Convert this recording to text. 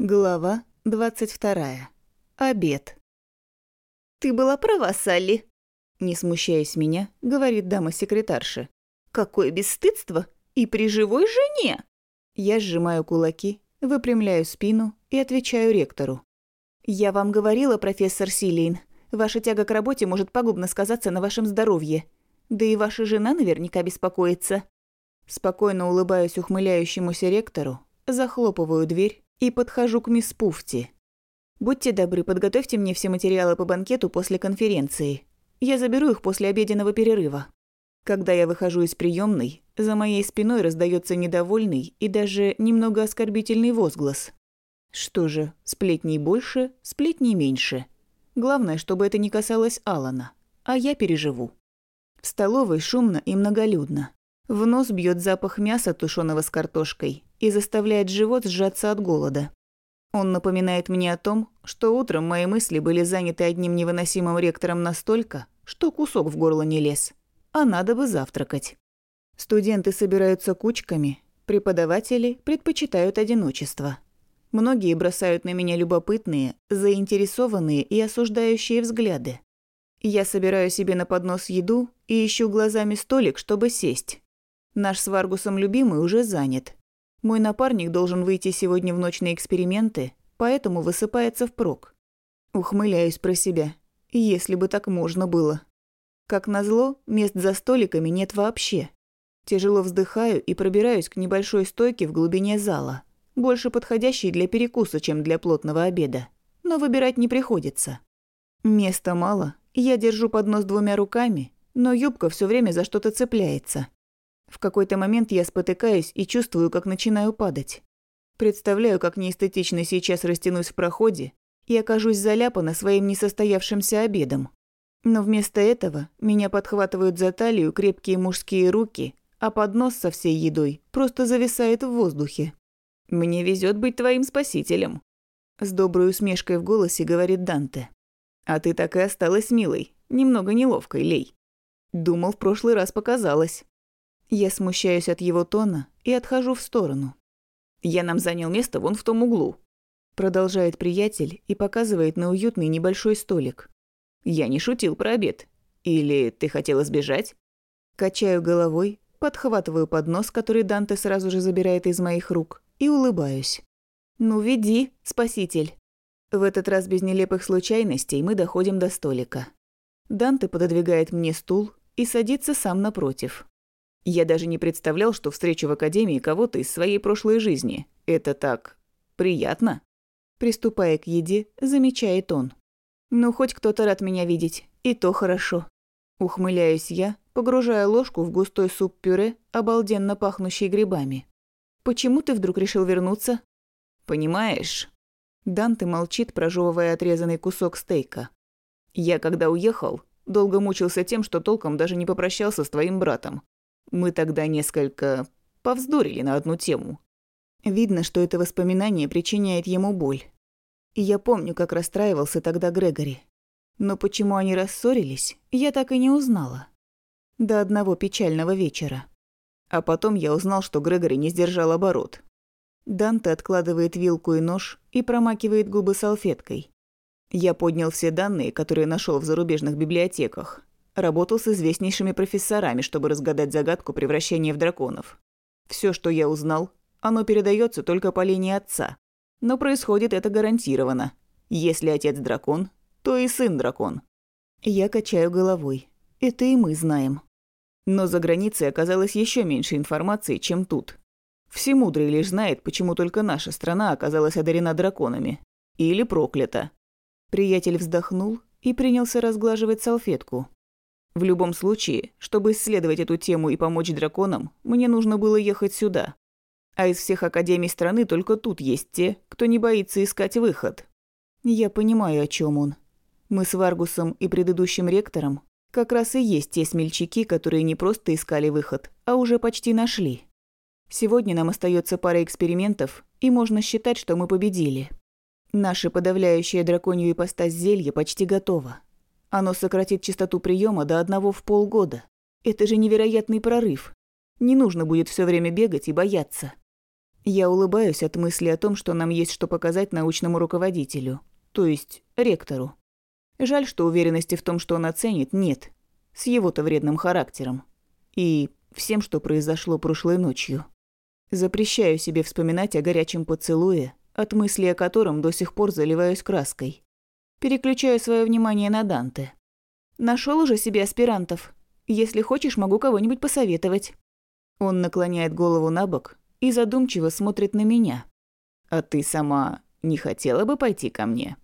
Глава 22. Обед. «Ты была права, Салли», Не смущаясь меня, говорит дама-секретарша. «Какое бесстыдство! И при живой жене!» Я сжимаю кулаки, выпрямляю спину и отвечаю ректору. «Я вам говорила, профессор Силейн, ваша тяга к работе может пагубно сказаться на вашем здоровье. Да и ваша жена наверняка беспокоится». Спокойно улыбаюсь ухмыляющемуся ректору, захлопываю дверь и подхожу к мисс Пуфти. «Будьте добры, подготовьте мне все материалы по банкету после конференции. Я заберу их после обеденного перерыва». Когда я выхожу из приемной, за моей спиной раздается недовольный и даже немного оскорбительный возглас. Что же, сплетней больше, сплетней меньше. Главное, чтобы это не касалось Алана, а я переживу. В столовой шумно и многолюдно. В нос бьет запах мяса, тушеного с картошкой, и заставляет живот сжаться от голода. Он напоминает мне о том, что утром мои мысли были заняты одним невыносимым ректором настолько, что кусок в горло не лез. А надо бы завтракать. Студенты собираются кучками, преподаватели предпочитают одиночество. Многие бросают на меня любопытные, заинтересованные и осуждающие взгляды. Я собираю себе на поднос еду и ищу глазами столик, чтобы сесть. Наш с Варгусом любимый уже занят. Мой напарник должен выйти сегодня в ночь на эксперименты, поэтому высыпается впрок. Ухмыляюсь про себя. Если бы так можно было. Как назло, мест за столиками нет вообще. Тяжело вздыхаю и пробираюсь к небольшой стойке в глубине зала, больше подходящей для перекуса, чем для плотного обеда. Но выбирать не приходится. Места мало, я держу поднос двумя руками, но юбка все время за что-то цепляется. В какой-то момент я спотыкаюсь и чувствую, как начинаю падать. Представляю, как неэстетично сейчас растянусь в проходе и окажусь заляпана своим несостоявшимся обедом. Но вместо этого меня подхватывают за талию крепкие мужские руки, а поднос со всей едой просто зависает в воздухе. «Мне везет быть твоим спасителем», – с доброй усмешкой в голосе говорит Данте. «А ты так и осталась милой, немного неловкой, Лей. Думал, в прошлый раз показалось». Я смущаюсь от его тона и отхожу в сторону. «Я нам занял место вон в том углу», – продолжает приятель и показывает на уютный небольшой столик. «Я не шутил про обед. Или ты хотела сбежать?» Качаю головой, подхватываю поднос, который Данте сразу же забирает из моих рук, и улыбаюсь. «Ну, веди, спаситель». В этот раз без нелепых случайностей мы доходим до столика. Данте пододвигает мне стул и садится сам напротив. Я даже не представлял, что встречу в академии кого-то из своей прошлой жизни. Это так... приятно. Приступая к еде, замечает он. «Ну, хоть кто-то рад меня видеть, и то хорошо». Ухмыляюсь я, погружая ложку в густой суп-пюре, обалденно пахнущий грибами. «Почему ты вдруг решил вернуться?» «Понимаешь...» Данте молчит, прожевывая отрезанный кусок стейка. «Я, когда уехал, долго мучился тем, что толком даже не попрощался с твоим братом. Мы тогда несколько повздорили на одну тему. Видно, что это воспоминание причиняет ему боль. И я помню, как расстраивался тогда Грегори. Но почему они рассорились, я так и не узнала. До одного печального вечера. А потом я узнал, что Грегори не сдержал оборот. Данте откладывает вилку и нож и промакивает губы салфеткой. Я поднял все данные, которые нашел в зарубежных библиотеках, Работал с известнейшими профессорами, чтобы разгадать загадку превращения в драконов. Все, что я узнал, оно передается только по линии отца. Но происходит это гарантированно. Если отец дракон, то и сын дракон. Я качаю головой. Это и мы знаем. Но за границей оказалось еще меньше информации, чем тут. Всемудрый лишь знает, почему только наша страна оказалась одарена драконами. Или проклята. Приятель вздохнул и принялся разглаживать салфетку. В любом случае, чтобы исследовать эту тему и помочь драконам, мне нужно было ехать сюда. А из всех академий страны только тут есть те, кто не боится искать выход. Я понимаю, о чем он. Мы с Варгусом и предыдущим ректором как раз и есть те смельчаки, которые не просто искали выход, а уже почти нашли. Сегодня нам остается пара экспериментов, и можно считать, что мы победили. Наше подавляющее драконью ипостась зелье почти готово. Оно сократит частоту приема до одного в полгода. Это же невероятный прорыв. Не нужно будет все время бегать и бояться. Я улыбаюсь от мысли о том, что нам есть что показать научному руководителю, то есть ректору. Жаль, что уверенности в том, что он оценит, нет. С его-то вредным характером. И всем, что произошло прошлой ночью. Запрещаю себе вспоминать о горячем поцелуе, от мысли о котором до сих пор заливаюсь краской. Переключаю свое внимание на Данте. Нашел уже себе аспирантов. Если хочешь, могу кого-нибудь посоветовать. Он наклоняет голову на бок и задумчиво смотрит на меня. А ты сама не хотела бы пойти ко мне?